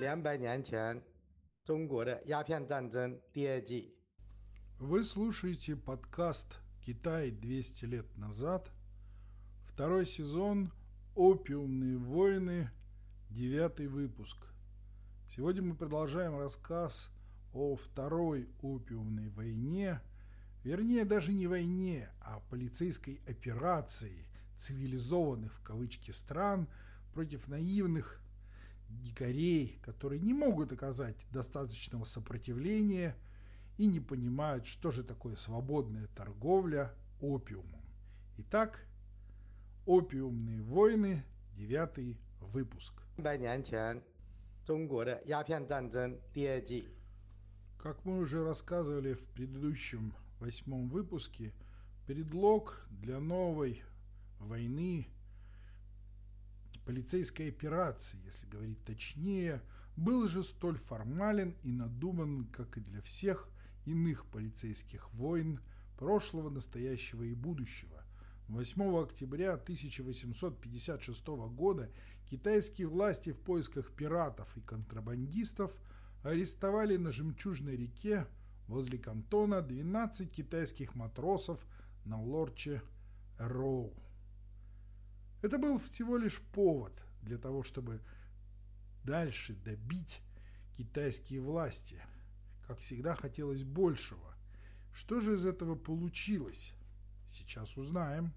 两百年前中国的鸦片战争第二季。 Вы слушаете подкаст «Китай 200 лет назад», второй сезон «Опиумные войны», девятый выпуск. Сегодня мы продолжаем рассказ о Второй опиумной войне, вернее даже не войне, а полицейской операции цивилизованных в кавычки стран против наивных дикарей, которые не могут оказать достаточного сопротивления и не понимают, что же такое свободная торговля опиумом. Итак, «Опиумные войны», девятый выпуск. Как мы уже рассказывали в предыдущем восьмом выпуске, предлог для новой войны – полицейской операции, если говорить точнее, был же столь формален и надуман, как и для всех иных полицейских войн прошлого, настоящего и будущего. 8 октября 1856 года китайские власти в поисках пиратов и контрабандистов арестовали на Жемчужной реке возле кантона 12 китайских матросов на лорче Роу. Это был всего лишь повод для того, чтобы дальше добить китайские власти. Как всегда хотелось большего. Что же из этого получилось? Сейчас узнаем.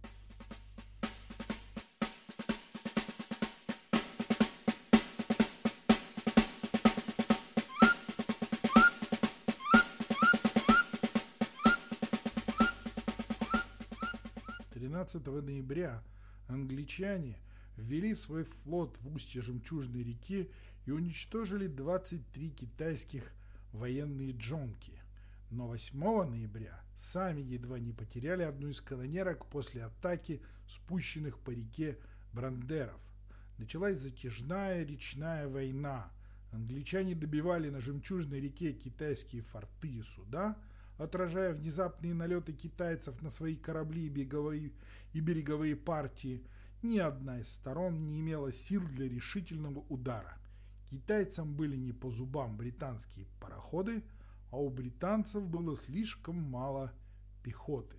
Тринадцатого ноября англичане ввели свой флот в устье Жемчужной реки и уничтожили 23 китайских военные джонки. Но 8 ноября сами едва не потеряли одну из канонерок после атаки спущенных по реке Брандеров. Началась затяжная речная война. Англичане добивали на Жемчужной реке китайские форты и суда, отражая внезапные налеты китайцев на свои корабли и береговые, и береговые партии. Ни одна из сторон не имела сил для решительного удара. Китайцам были не по зубам британские пароходы, а у британцев было слишком мало пехоты.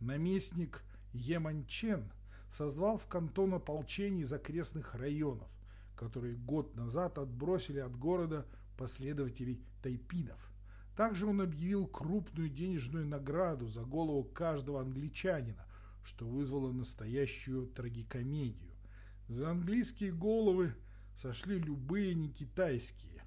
Наместник Еманчен созвал в кантон ополчений из окрестных районов, которые год назад отбросили от города последователей тайпинов. Также он объявил крупную денежную награду за голову каждого англичанина, что вызвало настоящую трагикомедию. За английские головы сошли любые не китайские.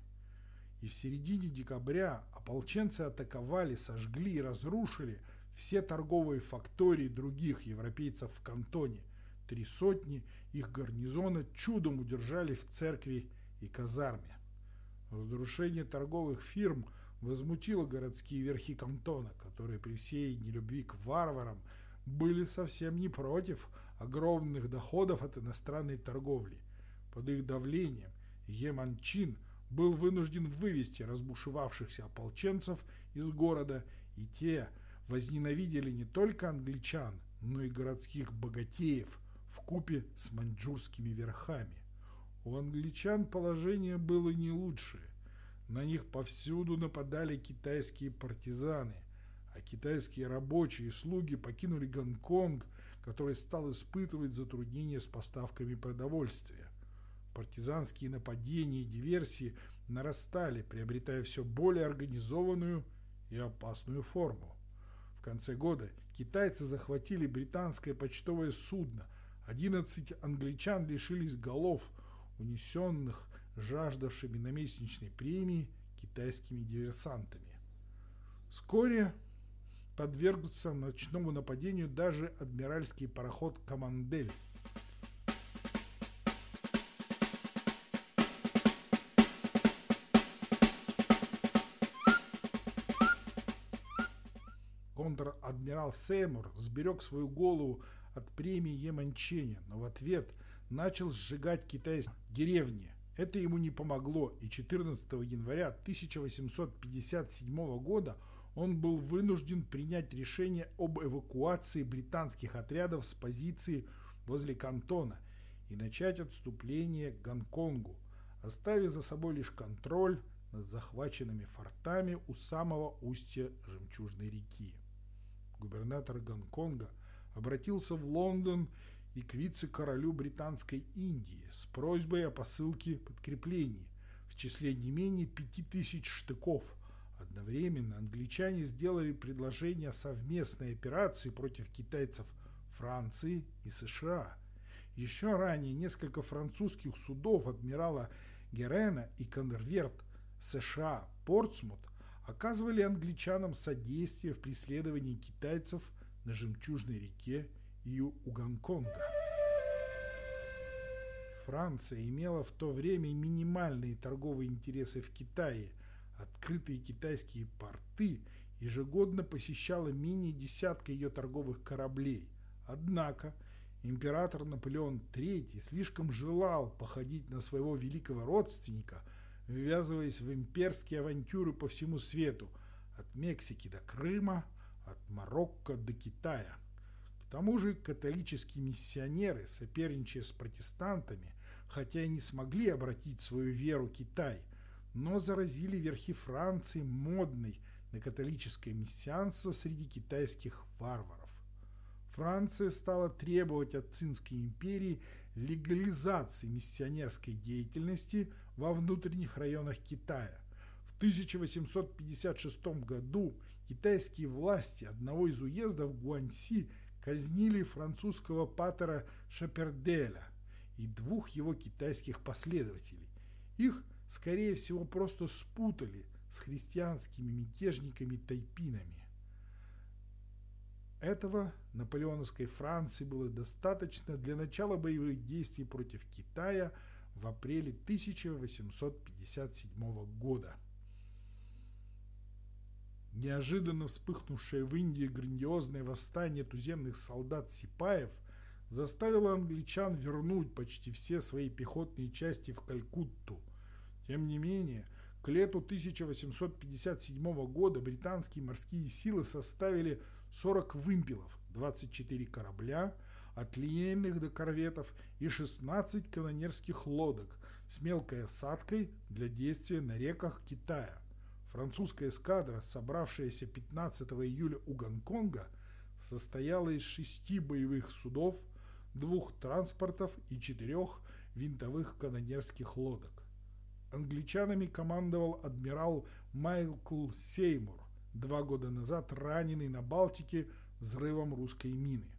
И в середине декабря ополченцы атаковали, сожгли и разрушили все торговые фактории других европейцев в кантоне. Три сотни их гарнизона чудом удержали в церкви и казарме. Разрушение торговых фирм возмутило городские верхи кантона, которые при всей нелюбви к варварам были совсем не против огромных доходов от иностранной торговли. Под их давлением Еманчин был вынужден вывести разбушевавшихся ополченцев из города, и те возненавидели не только англичан, но и городских богатеев в купе с маньчжурскими верхами. У англичан положение было не лучшее. На них повсюду нападали китайские партизаны, а китайские рабочие и слуги покинули Гонконг, который стал испытывать затруднения с поставками продовольствия. Партизанские нападения и диверсии нарастали, приобретая все более организованную и опасную форму. В конце года китайцы захватили британское почтовое судно. 11 англичан лишились голов, унесенных жаждавшими наместничной премии китайскими диверсантами. Вскоре подвергнутся ночному нападению даже адмиральский пароход «Командель». Контр-адмирал Сеймур сберег свою голову от премии Еманченя, но в ответ начал сжигать китайские деревни. Это ему не помогло, и 14 января 1857 года он был вынужден принять решение об эвакуации британских отрядов с позиции возле Кантона и начать отступление к Гонконгу. оставив за собой лишь контроль над захваченными фортами у самого устья Жемчужной реки. Губернатор Гонконга обратился в Лондон и к вице-королю Британской Индии с просьбой о посылке подкреплений в числе не менее пяти тысяч штыков. Одновременно англичане сделали предложение о совместной операции против китайцев Франции и США. Еще ранее несколько французских судов адмирала Герена и конверт США Портсмут оказывали англичанам содействие в преследовании китайцев на Жемчужной реке и у Гонконга. Франция имела в то время минимальные торговые интересы в Китае. Открытые китайские порты ежегодно посещала менее десятка ее торговых кораблей. Однако император Наполеон III слишком желал походить на своего великого родственника, ввязываясь в имперские авантюры по всему свету, от Мексики до Крыма, от Марокко до Китая. Тому же католические миссионеры, соперничая с протестантами, хотя и не смогли обратить свою веру Китай, но заразили верхи Франции модной на католическое мессианство среди китайских варваров. Франция стала требовать от Цинской империи легализации миссионерской деятельности во внутренних районах Китая. В 1856 году китайские власти одного из уездов Гуанси казнили французского патера Шаперделя и двух его китайских последователей. Их, скорее всего, просто спутали с христианскими мятежниками-тайпинами. Этого наполеоновской Франции было достаточно для начала боевых действий против Китая в апреле 1857 года. Неожиданно вспыхнувшее в Индии грандиозное восстание туземных солдат-сипаев заставило англичан вернуть почти все свои пехотные части в Калькутту. Тем не менее, к лету 1857 года британские морские силы составили 40 вымпелов, 24 корабля, от линейных до корветов и 16 канонерских лодок с мелкой осадкой для действия на реках Китая – Французская эскадра, собравшаяся 15 июля у Гонконга, состояла из шести боевых судов, двух транспортов и четырех винтовых канонерских лодок. Англичанами командовал адмирал Майкл Сеймур, два года назад раненый на Балтике взрывом русской мины.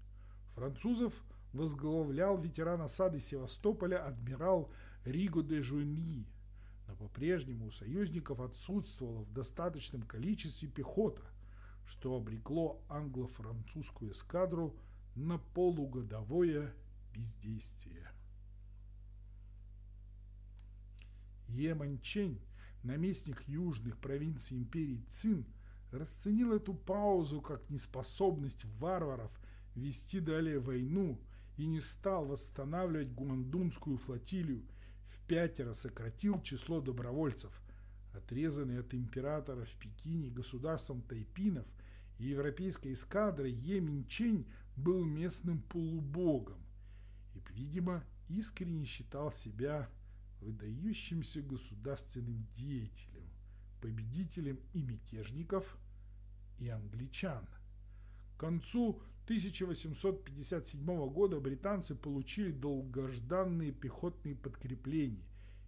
Французов возглавлял ветеран осады Севастополя адмирал Риго де Жуни, но по-прежнему у союзников отсутствовала в достаточном количестве пехота, что обрекло англо-французскую эскадру на полугодовое бездействие. Еманчень, наместник южных провинций империи Цин, расценил эту паузу как неспособность варваров вести далее войну и не стал восстанавливать гумандунскую флотилию пятеро сократил число добровольцев, отрезанный от императора в Пекине государством тайпинов и европейской эскадры Еминчень был местным полубогом и, видимо, искренне считал себя выдающимся государственным деятелем, победителем и мятежников, и англичан. К концу 1857 года британцы получили долгожданные пехотные подкрепления,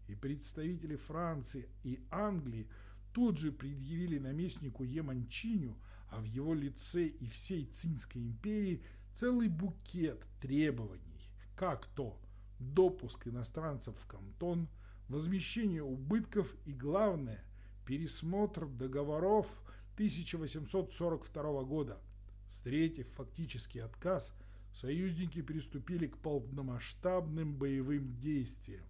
и представители Франции и Англии тут же предъявили наместнику Еманчиню, а в его лице и всей Цинской империи целый букет требований, как то допуск иностранцев в кантон, возмещение убытков и, главное, пересмотр договоров 1842 года – Встретив фактический отказ, союзники приступили к полномасштабным боевым действиям.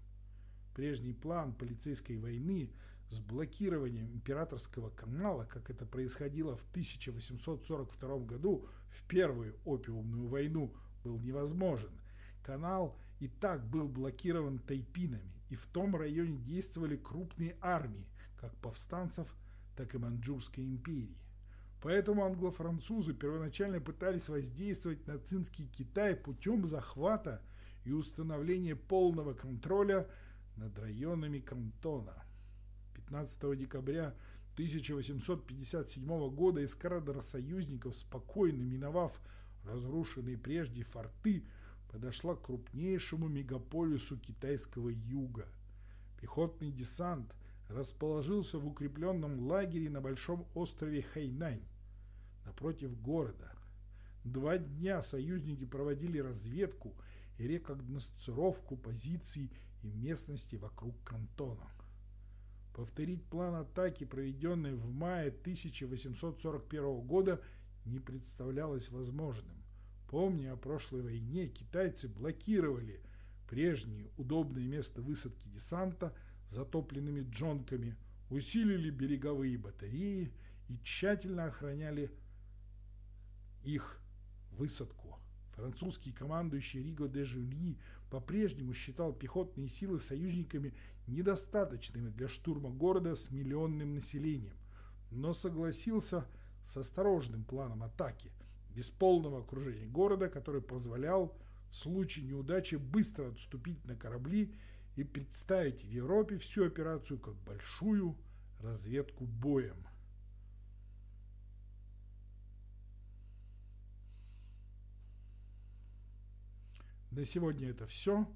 Прежний план полицейской войны с блокированием императорского канала, как это происходило в 1842 году в Первую опиумную войну, был невозможен. Канал и так был блокирован тайпинами, и в том районе действовали крупные армии, как повстанцев, так и Манчжурской империи. Поэтому англо-французы первоначально пытались воздействовать на цинский Китай путем захвата и установления полного контроля над районами кантона. 15 декабря 1857 года эскадра союзников, спокойно миновав разрушенные прежде форты, подошла к крупнейшему мегаполису китайского юга. Пехотный десант расположился в укрепленном лагере на большом острове Хайнань, напротив города. Два дня союзники проводили разведку и рекогносцировку позиций и местности вокруг кантона. Повторить план атаки, проведенный в мае 1841 года, не представлялось возможным. Помня о прошлой войне, китайцы блокировали прежнее удобное место высадки десанта затопленными джонками, усилили береговые батареи и тщательно охраняли их высадку. Французский командующий Риго де Жюли по-прежнему считал пехотные силы союзниками недостаточными для штурма города с миллионным населением, но согласился с осторожным планом атаки, без полного окружения города, который позволял в случае неудачи быстро отступить на корабли и представить в Европе всю операцию как большую разведку боем. На сегодня это все.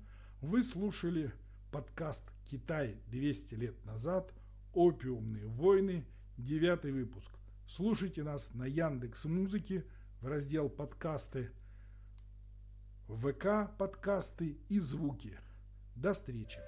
Вы слушали подкаст «Китай 200 лет назад. Опиумные войны». Девятый выпуск. Слушайте нас на Яндекс Музыке в раздел «Подкасты», ВК «Подкасты» и «Звуки». До встречи!